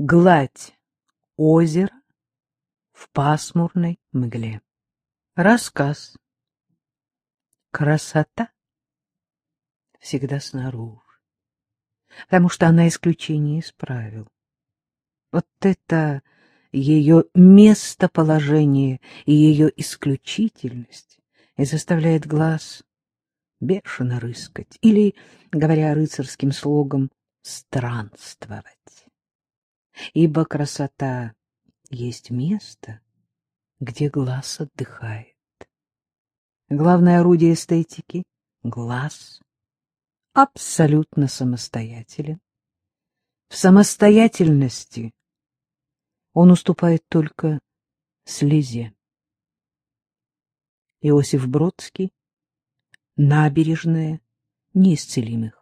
Гладь озера в пасмурной мгле. Рассказ. Красота всегда снаружи, потому что она исключение из правил. Вот это ее местоположение и ее исключительность и заставляет глаз бешено рыскать, или, говоря рыцарским слогом, странствовать. Ибо красота есть место, где глаз отдыхает. Главное орудие эстетики — глаз — абсолютно самостоятелен. В самостоятельности он уступает только слезе. Иосиф Бродский «Набережная неисцелимых